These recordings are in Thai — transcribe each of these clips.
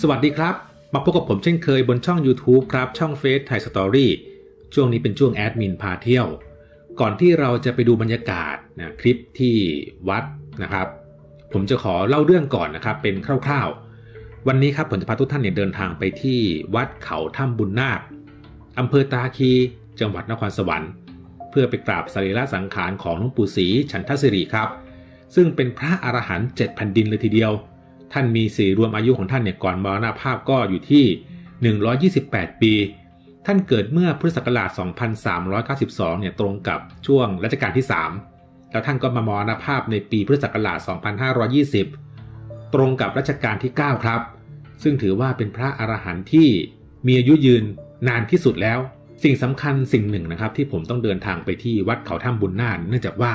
สวัสดีครับ มาพบกับผมเช่นเคยบนช่อง YouTube ครับ ช่องเฟซไทยสตอรี่ช่วงนี้เป็นช่วงแอดมินพาเที่ยว ก่อนที่เราจะไปดูบรรยากาศนะคลิปที่วัดนะครับ ผมจะขอเล่าเรื่องก่อนนะครับ เป็นคร่าวๆ วันนี้ครับผมจะพาทุกท่านเนี่ยเดินทางไปที่วัดเขาถ้ำบุญนาคอำเภอตาคี จังหวัดนครสวรรค์ เพื่อไปกราบสรีระสังขารของหลวงปู่ศรีฉันทศิริครับ ซึ่งเป็นพระอรหันต์เจ็ดแผ่นดินเลยทีเดียว ท่านมีสีรวมอายุของท่านเนี่ยก่อนมรณภาพก็อยู่ที่ 128 ปี ท่านเกิดเมื่อพุทธศักราช 2392 เนี่ยตรงกับช่วงรัชกาลที่ 3 แล้วท่านก็มามรณภาพในปีพุทธศักราช 2520 ตรงกับรัชกาลที่ 9 ครับ ซึ่งถือว่าเป็นพระอรหันต์ที่มีอายุยืนนานที่สุดแล้ว สิ่งสำคัญสิ่งหนึ่งนะครับ ที่ผมต้องเดินทางไปที่วัดเขาถ้ำบุญนาคเนื่องจากว่า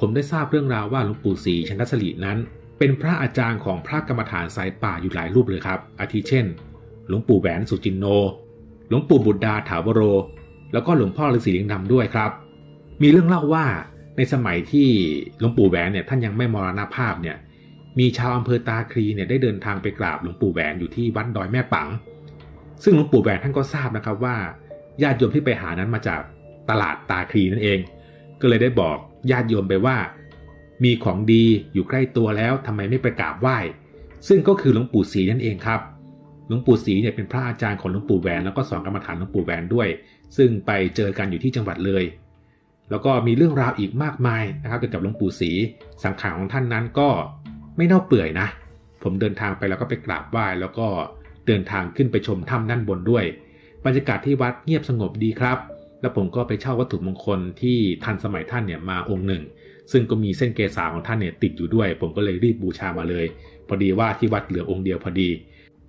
ผมได้ทราบเรื่องราวว่าหลวงปู่ศรีชันทสลีนั้น เป็นพระอาจารย์ของพระกรรมฐานสายป่าอยู่หลายรูปเลยครับ อาทิเช่น หลวงปู่แหวนสุจินโน หลวงปู่บุตรดาถาวโร แล้วก็หลวงพ่อฤาษีลิงดำด้วยครับ มีเรื่องเล่าว่าในสมัยที่หลวงปู่แหวนเนี่ยท่านยังไม่มรณภาพเนี่ย มีชาวอำเภอตาคลีเนี่ยได้เดินทางไปกราบหลวงปู่แหวนอยู่ที่วัดดอยแม่ปัง ซึ่งหลวงปู่แหวนท่านก็ทราบนะครับว่าญาติโยมที่ไปหานั้นมาจากตลาดตาคลีนั่นเอง ก็เลยได้บอกญาติโยมไปว่า มีของดีอยู่ใกล้ตัวแล้วทำไมไม่ไปกราบไหว้ ซึ่งก็คือหลวงปู่ศรีนั่นเองครับหลวงปู่ศรีเนี่ยเป็นพระอาจารย์ของหลวงปู่แหวนแล้วก็สอนกรรมฐานหลวงปู่แหวนด้วย ซึ่งไปเจอกันอยู่ที่จังหวัดเลย แล้วก็มีเรื่องราวอีกมากมายนะครับเกี่ยวกับหลวงปู่ศรีสังขารของท่านนั้นก็ไม่เน่าเปื่อยนะ ผมเดินทางไปแล้วก็ไปกราบไหว้แล้วก็เดินทางขึ้นไปชมถ้ำด้านบนด้วย บรรยากาศที่วัดเงียบสงบดีครับ แล้วผมก็ไปเช่าวัตถุมงคลที่ทันสมัยท่านเนี่ยมาองค์หนึ่ง ซึ่งก็มีเส้นเกษาของท่านเนี่ยติดอยู่ด้วย ผมก็เลยรีบบูชามาเลย พอดีว่าที่วัดเหลือองค์เดียวพอดี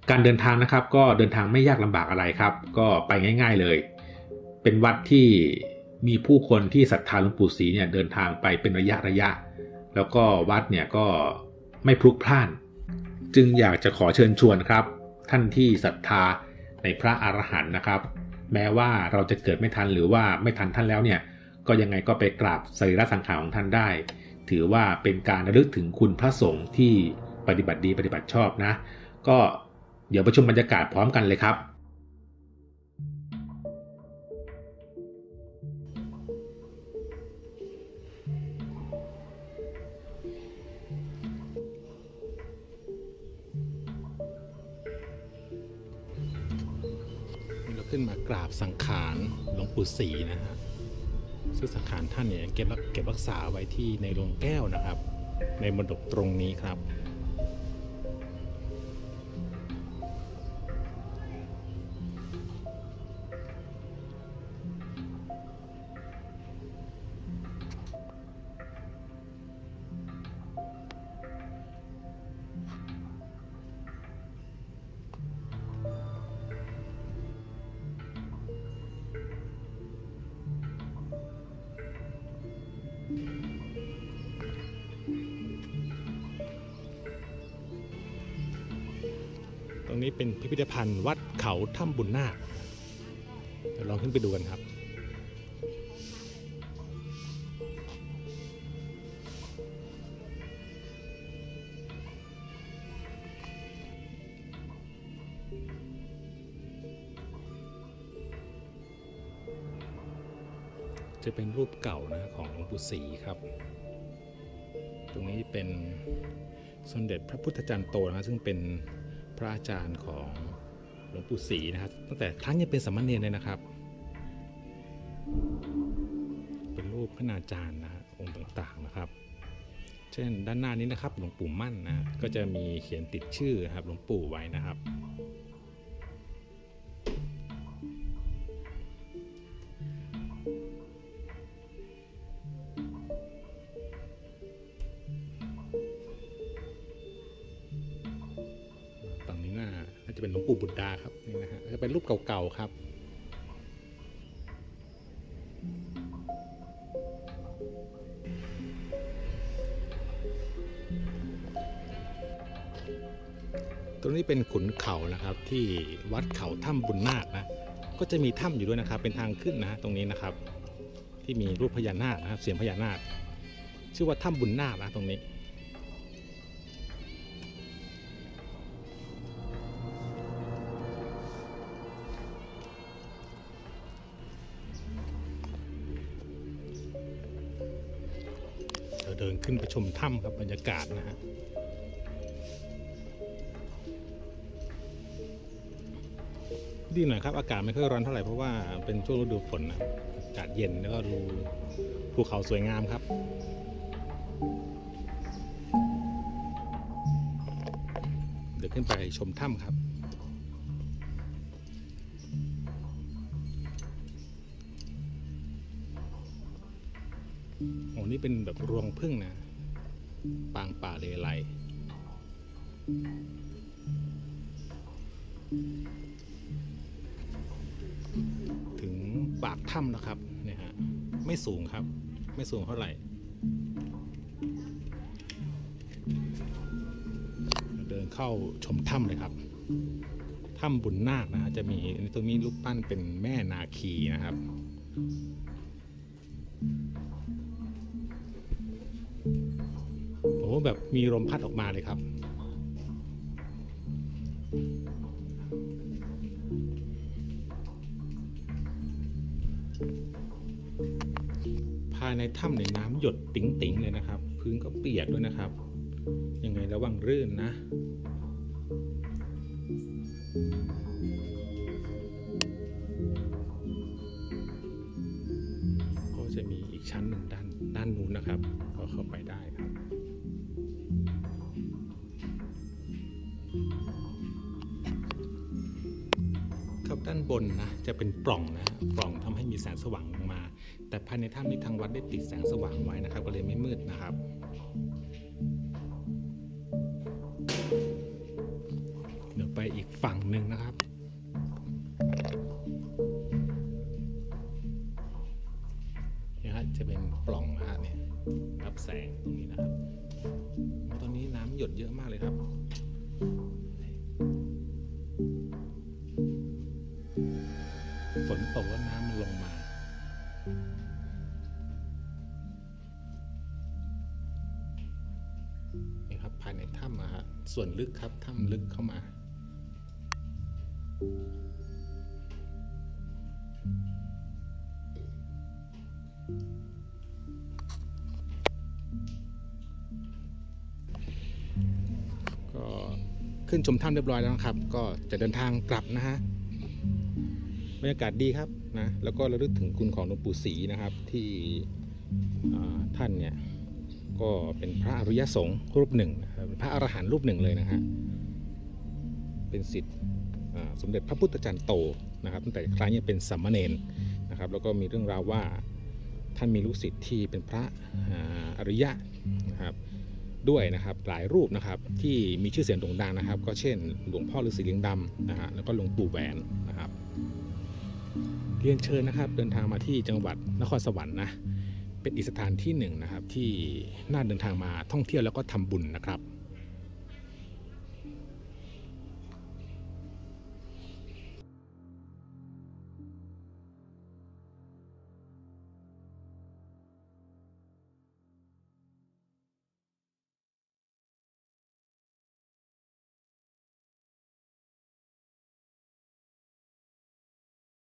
การเดินทางนะครับ ก็เดินทางไม่ยากลำบากอะไรครับ ก็ไปง่าย ๆเลย เป็นวัดที่มีผู้คนที่ศรัทธาหลวงปู่ศรีเนี่ยเดินทางไปเป็นระยะระยะ แล้วก็วัดเนี่ยก็ไม่พลุกพล่าน จึงอยากจะขอเชิญชวนครับ ท่านที่ศรัทธาในพระอรหันต์นะครับ แม้ว่าเราจะเกิดไม่ทันหรือว่าไม่ทันท่านแล้วเนี่ย ก็ยังไงก็ไปกราบสรีระสังขารของท่านได้ ถือว่าเป็นการระลึกถึงคุณพระสงฆ์ที่ปฏิบัติดีปฏิบัติชอบนะ ก็เดี๋ยวไปชมบรรยากาศพร้อมกันเลยครับ เราขึ้นมากราบสังขารหลวงปู่ศรีนะฮะ ซึ่งสังขารท่านเนี่ยเก็บรักเก็บรักษาไว้ที่ในโรงแก้วนะครับ ในมรดกตรงนี้ครับ นี้เป็นพิพิธภัณฑ์วัดเขาถ้ำบุญนาคเดี๋ยวลองขึ้นไปดูกันครับจะเป็นรูปเก่านะของหลวงปู่ศรีครับ ตรงนี้เป็นสมเด็จพระพุทธจารย์โตนะซึ่งเป็น พระอาจารย์ของหลวงปู่ศรีนะครับ ตั้งแต่ท่านยังเป็นสามเณรเลยนะครับ เป็นรูปพระอาจารย์นะฮะองค์ต่างๆนะครับ เช่นด้านหน้านี้นะครับหลวงปู่มั่นนะก็จะมีเขียนติดชื่อครับหลวงปู่ไว้นะครับ จะเป็นหลวงปู่บุตรดาครับนี่นะฮะจะเป็นรูปเก่าๆครับตรงนี้เป็นขุนเขานะครับที่วัดเขาถ้ำบุญนาคนะก็จะมีถ้ำอยู่ด้วยนะครับ เป็นทางขึ้นนะตรงนี้นะครับ ที่มีรูปพญานาคนะครับเสียงพญานาค ชื่อว่าถ้ำบุญนาคนะตรงนี้ เดินขึ้นไปชมถ้ำครับบรรยากาศนะฮะดีหน่อยครับ อากาศไม่ค่อยร้อนเท่าไหร่เพราะว่าเป็นช่วงฤดูฝนนะอากาศเย็นแล้วก็ดูภูเขาสวยงามครับเดี๋ยวขึ้นไปชมถ้ำครับ นี่เป็นแบบรวงพึ่งนะ ปางป่าเลไลถึงปากถ้ำแล้วครับเนี่ยฮะไม่สูงครับ ไม่สูงเท่าไหร่ เดินเข้าชมถ้ำเลยครับถ้ำบุญนาคนะฮะจะมีตรงนี้รูปปั้นเป็นแม่นาคีนะครับ แบบมีลมพัดออกมาเลยครับ ภายในถ้ำในยน้ำหยดติ๋งๆเลยนะครับ พื้นก็เปียกด้วยนะครับ ยังไงระวังรื่นนะก็จะมีอีกชั้นหนึ่งด้านด้านนู้นนะครับ ก็เข้าไปได้ครับ บนนะจะเป็นปล่องนะปล่องทำให้มีแสงสว่างลงมา แต่ภายในถ้ำนี้ทางวัดได้ติดแสงสว่างไว้นะครับ ก็เลยไม่มืดนะครับเดี๋ยวไปอีกฝั่งหนึ่งนะครับ นี่ฮะจะเป็นปล่องนะฮะเนี่ยรับแสงตรงนี้นะครับตอนนี้น้ำหยดเยอะมากเลยครับ ฝนตกแล้วน้ำมันลงมา นี่ครับภายในถ้ำอะฮะส่วนลึกครับถ้ำลึกเข้ามา ก็ขึ้นชมถ้ำเรียบร้อยแล้วนะครับ ก็จะเดินทางกลับนะฮะ บรรยากาศดีครับนะแล้วก็ระลึกถึงคุณของหลวงปู่ศรีนะครับที่ท่านเนี่ยก็เป็นพระอริยสงฆ์รูปหนึ่งนะครับพระอรหันต์รูปหนึ่งเลยนะฮะเป็นสิทธิ์สมเด็จพระพุทธจารย์โตนะครับตั้งแต่ครั้งยังเป็นสัมมาเนนนะครับแล้วก็มีเรื่องราวว่าท่านมีลูกศิษย์ที่เป็นพระอ่าอริยะนะครับด้วยนะครับหลายรูปนะครับที่มีชื่อเสียงโด่งดังนะครับ ก็เช่นหลวงพ่อฤาษีเลียงดำนะฮะแล้วก็หลวงปู่แหวน เรียนเชิญนะครับ เดินทางมาที่จังหวัดนครสวรรค์นะเป็นอีกสถานที่หนึ่งนะครับ ที่น่าเดินทางมาท่องเที่ยวแล้วก็ทำบุญนะครับ